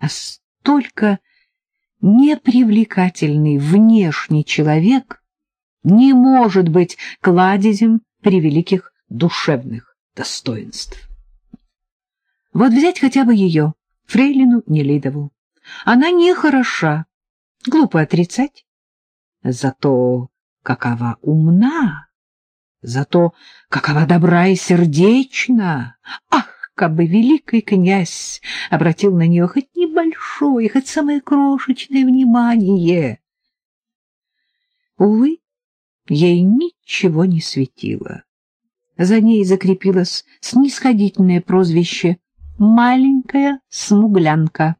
А столько непривлекательный внешний человек не может быть кладезем превеликих душевных достоинств. Вот взять хотя бы ее, Фрейлину Нелидову. Она не хороша, глупо отрицать. Зато какова умна, зато какова добра и сердечна. Ах, как бы великий князь обратил на нее хоть небольшое, хоть самое крошечное внимание. Увы, ей ничего не светило. За ней закрепилось снисходительное прозвище «маленькая смуглянка».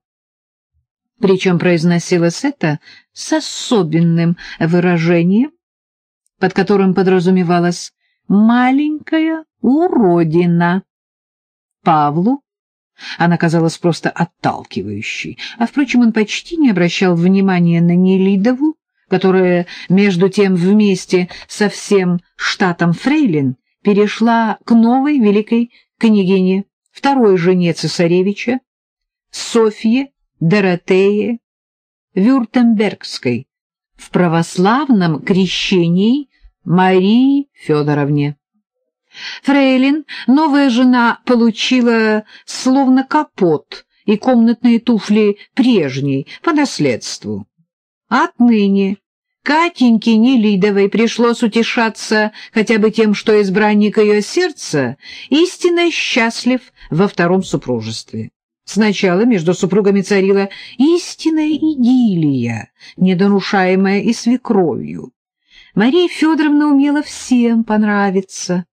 Причем произносилось это с особенным выражением, под которым подразумевалась «маленькая уродина». Павлу она казалась просто отталкивающей, а, впрочем, он почти не обращал внимания на Нелидову, которая, между тем, вместе со всем штатом Фрейлин перешла к новой великой княгине, второй жене цесаревича, Софье Доротее Вюртембергской, в православном крещении Марии Федоровне. Фрейлин, новая жена, получила словно капот и комнатные туфли прежней по наследству. Отныне Катеньке Нелидовой пришлось утешаться хотя бы тем, что избранник ее сердца истинно счастлив во втором супружестве. Сначала между супругами царила истинная идиллия, недонушаемая и свекровью. Мария Федоровна умела всем понравиться.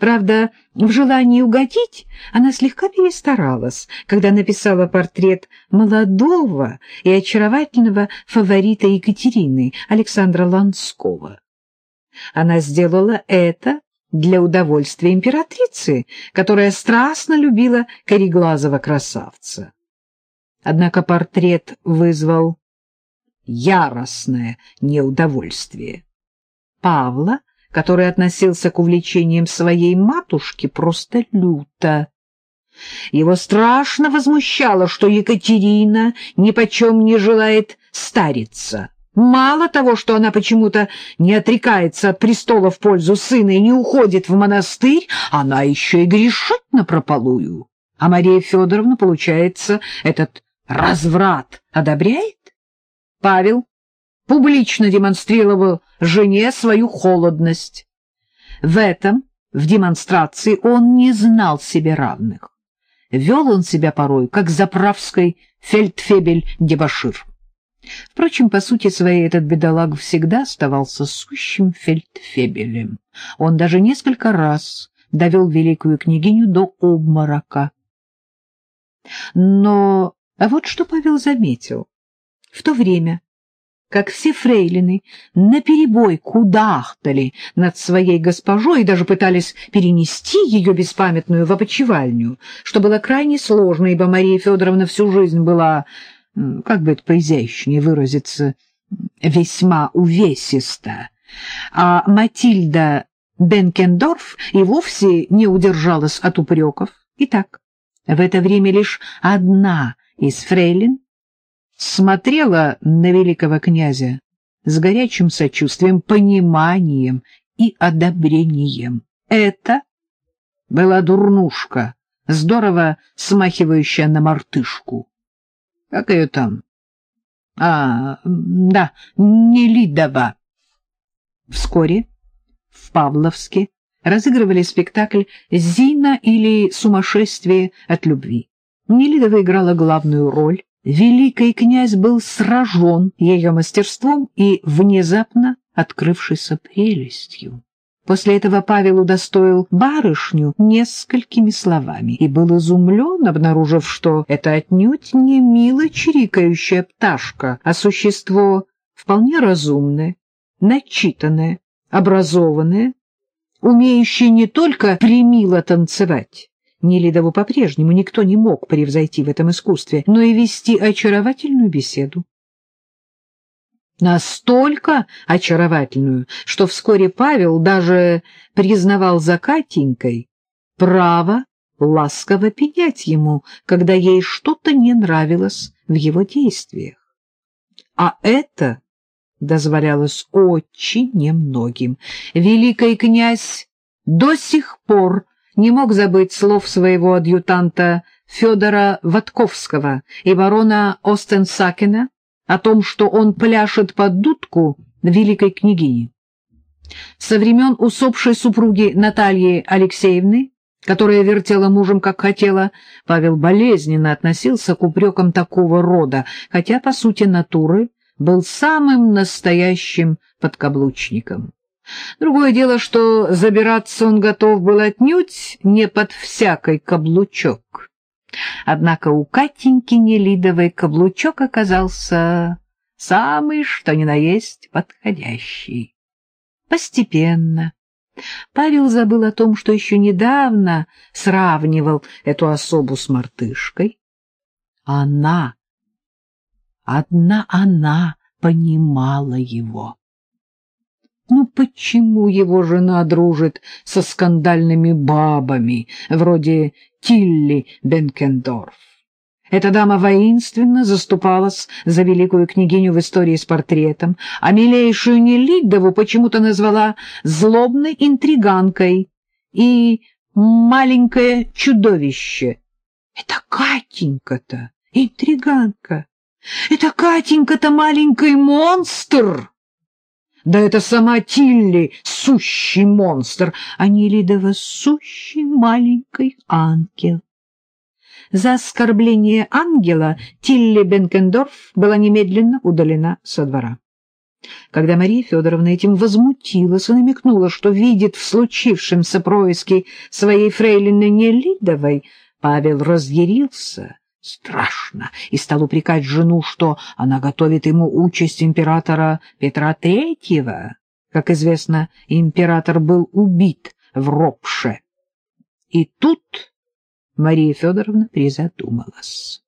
Правда, в желании угодить она слегка перестаралась, когда написала портрет молодого и очаровательного фаворита Екатерины, Александра Ланского. Она сделала это для удовольствия императрицы, которая страстно любила кореглазого красавца. Однако портрет вызвал яростное неудовольствие. Павла, который относился к увлечениям своей матушки просто люто. Его страшно возмущало, что Екатерина нипочем не желает стариться. Мало того, что она почему-то не отрекается от престола в пользу сына и не уходит в монастырь, она еще и грешит напропалую. А Мария Федоровна, получается, этот разврат одобряет? Павел публично демонстрировал жене свою холодность. В этом, в демонстрации, он не знал себе равных. Вел он себя порой, как заправской фельдфебель-дебашир. Впрочем, по сути своей этот бедолаг всегда оставался сущим фельдфебелем. Он даже несколько раз довел великую княгиню до обморока. Но а вот что Павел заметил. В то время, как все фрейлины наперебой кудахтали над своей госпожой и даже пытались перенести ее беспамятную в опочивальню, что было крайне сложно, ибо Мария Федоровна всю жизнь была как бы это поизящнее выразиться, весьма увесисто, а Матильда Бенкендорф и вовсе не удержалась от упреков. Итак, в это время лишь одна из фрейлин смотрела на великого князя с горячим сочувствием, пониманием и одобрением. Это была дурнушка, здорово смахивающая на мартышку. Как ее там? А, да, Нелидова. Вскоре в Павловске разыгрывали спектакль «Зина» или «Сумасшествие от любви». Нелидова играла главную роль. Великий князь был сражен ее мастерством и внезапно открывшейся прелестью. После этого Павел удостоил барышню несколькими словами и был изумлен, обнаружив, что это отнюдь не мило чирикающая пташка, а существо вполне разумное, начитанное, образованное, умеющее не только примило танцевать, Нелидову по-прежнему никто не мог превзойти в этом искусстве, но и вести очаровательную беседу настолько очаровательную, что вскоре Павел даже признавал за Катенькой право ласково пенять ему, когда ей что-то не нравилось в его действиях. А это дозволялось очень немногим. Великий князь до сих пор не мог забыть слов своего адъютанта Федора Ватковского и барона Остенсакена о том, что он пляшет под дудку великой княгини. Со времен усопшей супруги Натальи Алексеевны, которая вертела мужем как хотела, Павел болезненно относился к упрекам такого рода, хотя, по сути натуры, был самым настоящим подкаблучником. Другое дело, что забираться он готов был отнюдь не под всякой каблучок. Однако у Катеньки Нелидовой каблучок оказался самый, что ни на есть, подходящий. Постепенно Павел забыл о том, что еще недавно сравнивал эту особу с мартышкой. Она, одна она понимала его. Ну почему его жена дружит со скандальными бабами, вроде Тилли Бенкендорф? Эта дама воинственно заступалась за великую княгиню в истории с портретом, а милейшую Нелидову почему-то назвала злобной интриганкой и маленькое чудовище. Это Катенька-то, интриганка. Это Катенька-то маленький монстр. Да это сама Тилли, сущий монстр, а Нелидова сущий маленький ангел. За оскорбление ангела Тилли Бенкендорф была немедленно удалена со двора. Когда Мария Федоровна этим возмутилась и намекнула, что видит в случившемся происке своей фрейлины Нелидовой, Павел разъярился страшно и стал упрекать жену, что она готовит ему участь императора Петра Третьего. Как известно, император был убит в Ропше. И тут Мария Федоровна призадумалась.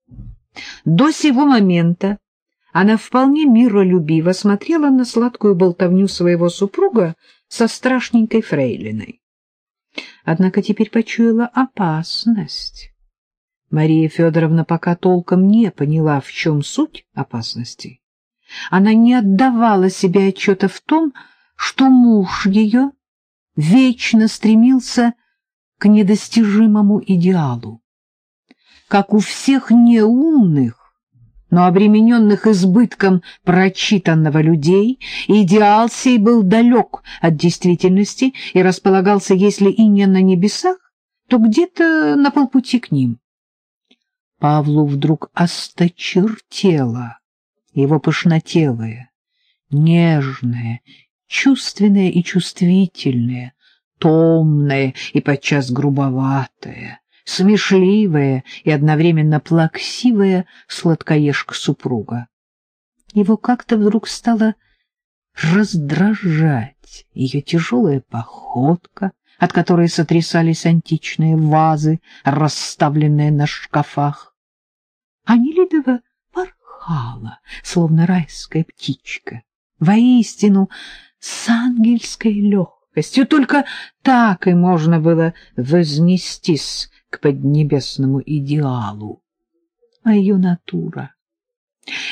До сего момента она вполне миролюбиво смотрела на сладкую болтовню своего супруга со страшненькой фрейлиной. Однако теперь почуяла опасность. Мария Федоровна пока толком не поняла, в чем суть опасности. Она не отдавала себе отчета в том, что муж ее вечно стремился к недостижимому идеалу. Как у всех неумных, но обремененных избытком прочитанного людей, идеал сей был далек от действительности и располагался, если и не на небесах, то где-то на полпути к ним. Павлу вдруг осточертело его пышнотелое, нежное, чувственное и чувствительное, томное и подчас грубоватое, смешливое и одновременно плаксивое сладкоежка супруга. Его как-то вдруг стало раздражать ее тяжелая походка, от которой сотрясались античные вазы, расставленные на шкафах, а Нелидова порхала, словно райская птичка. Воистину, с ангельской легкостью, только так и можно было вознестись к поднебесному идеалу. А ее натура...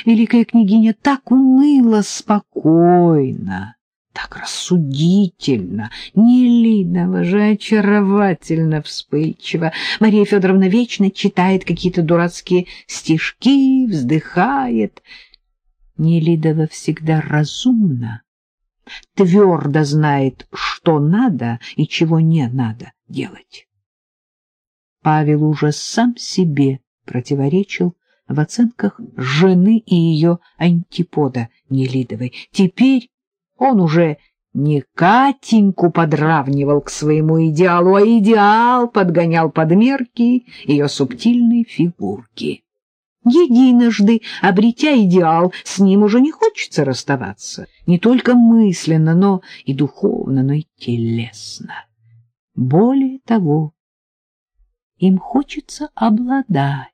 Великая княгиня так уныла спокойно, так рассудительно, Нелидова же очаровательно вспыльчиво. Мария Федоровна вечно читает какие-то дурацкие стишки, вздыхает. Нелидова всегда разумна, твердо знает, что надо и чего не надо делать. Павел уже сам себе противоречил в оценках жены и ее антипода Нелидовой. Теперь он уже не Катеньку подравнивал к своему идеалу, а идеал подгонял под мерки ее субтильной фигурки. Единожды, обретя идеал, с ним уже не хочется расставаться, не только мысленно, но и духовно, но и телесно. Более того, им хочется обладать.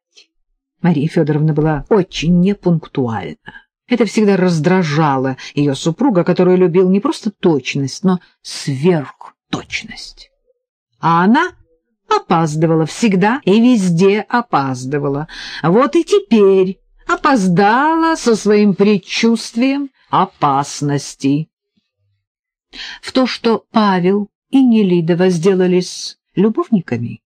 Мария Федоровна была очень непунктуальна. Это всегда раздражало ее супруга, который любил не просто точность, но сверхточность. А она опаздывала всегда и везде опаздывала. Вот и теперь опоздала со своим предчувствием опасности. В то, что Павел и Нелидова сделались любовниками,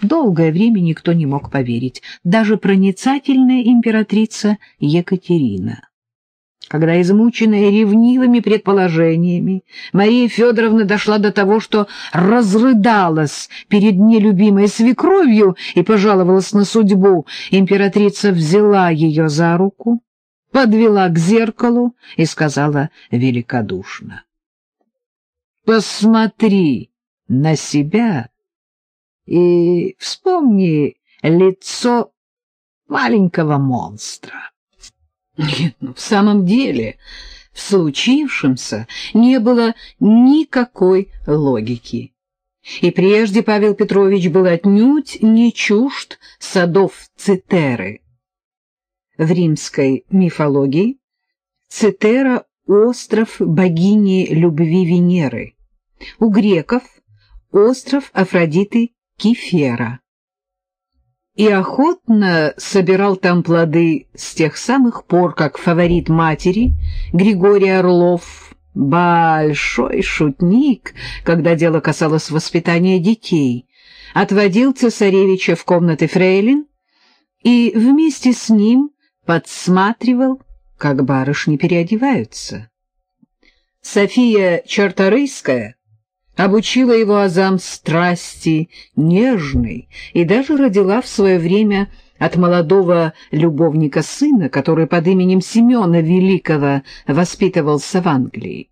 долгое время никто не мог поверить, даже проницательная императрица Екатерина. Когда, измученная ревнивыми предположениями, Мария Федоровна дошла до того, что разрыдалась перед нелюбимой свекровью и пожаловалась на судьбу, императрица взяла ее за руку, подвела к зеркалу и сказала великодушно. «Посмотри на себя и вспомни лицо маленького монстра». Нет, ну, в самом деле, в случившемся не было никакой логики. И прежде Павел Петрович был отнюдь не чужд садов Цитеры. В римской мифологии Цитера — остров богини любви Венеры. У греков — остров Афродиты Кефера и охотно собирал там плоды с тех самых пор, как фаворит матери, Григорий Орлов, большой шутник, когда дело касалось воспитания детей, отводил цесаревича в комнаты фрейлин и вместе с ним подсматривал, как барышни переодеваются. София Чарторийская обучила его азам страсти, нежной, и даже родила в свое время от молодого любовника сына, который под именем Семена Великого воспитывался в Англии.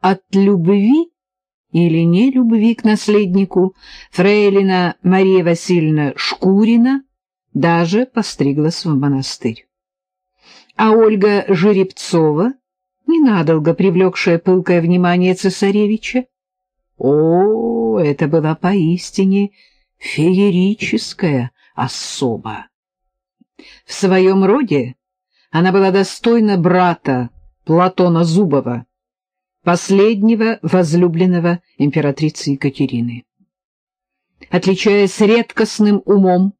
От любви или не любви к наследнику фрейлина Мария Васильевна Шкурина даже постриглась в монастырь. А Ольга Жеребцова, ненадолго привлекшая пылкое внимание цесаревича, о, это была поистине феерическая особа. В своем роде она была достойна брата Платона Зубова, последнего возлюбленного императрицы Екатерины. Отличаясь редкостным умом,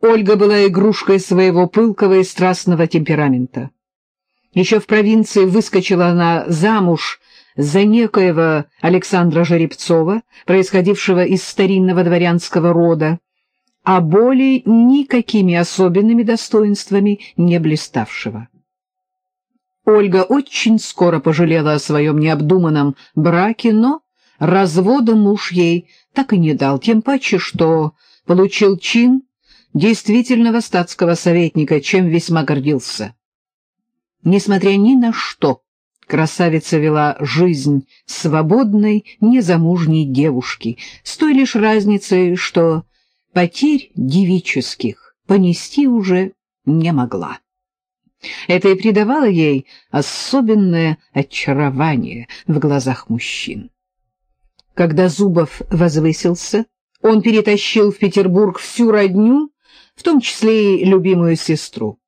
Ольга была игрушкой своего пылкого и страстного темперамента. Еще в провинции выскочила она замуж за некоего Александра Жеребцова, происходившего из старинного дворянского рода, а более никакими особенными достоинствами не блиставшего. Ольга очень скоро пожалела о своем необдуманном браке, но развода муж ей так и не дал, тем паче, что получил чин действительного статского советника, чем весьма гордился. Несмотря ни на что, красавица вела жизнь свободной, незамужней девушки, с той лишь разницей, что потерь девических понести уже не могла. Это и придавало ей особенное очарование в глазах мужчин. Когда Зубов возвысился, он перетащил в Петербург всю родню, в том числе и любимую сестру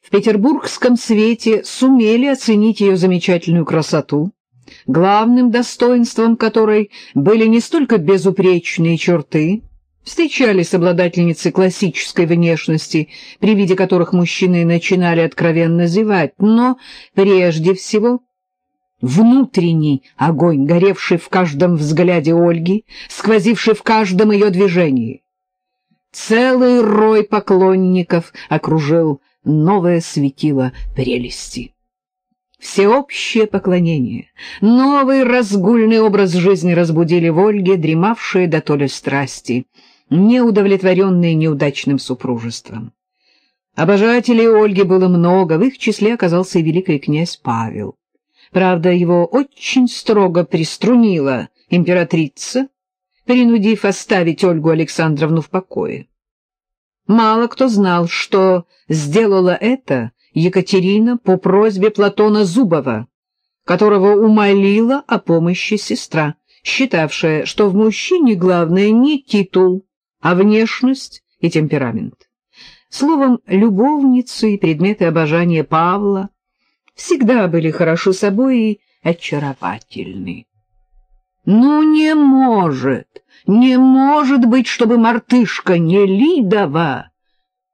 в петербургском свете сумели оценить ее замечательную красоту, главным достоинством которой были не столько безупречные черты, встречались обладательницы классической внешности, при виде которых мужчины начинали откровенно зевать, но прежде всего внутренний огонь, горевший в каждом взгляде Ольги, сквозивший в каждом ее движении. Целый рой поклонников окружил новое светило прелести. Всеобщее поклонение, новый разгульный образ жизни разбудили в Ольге, дремавшие до толи страсти, неудовлетворенные неудачным супружеством. Обожателей Ольги было много, в их числе оказался и великий князь Павел. Правда, его очень строго приструнила императрица, принудив оставить Ольгу Александровну в покое. Мало кто знал, что сделала это Екатерина по просьбе Платона Зубова, которого умолила о помощи сестра, считавшая, что в мужчине главное не титул, а внешность и темперамент. Словом, любовницы и предметы обожания Павла всегда были хорошо собой и очаровательны. Ну, не может, не может быть, чтобы мартышка не Лидова.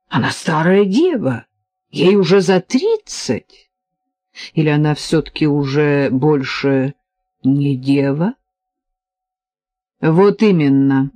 Она старая дева, ей уже за тридцать. Или она все-таки уже больше не дева? Вот именно.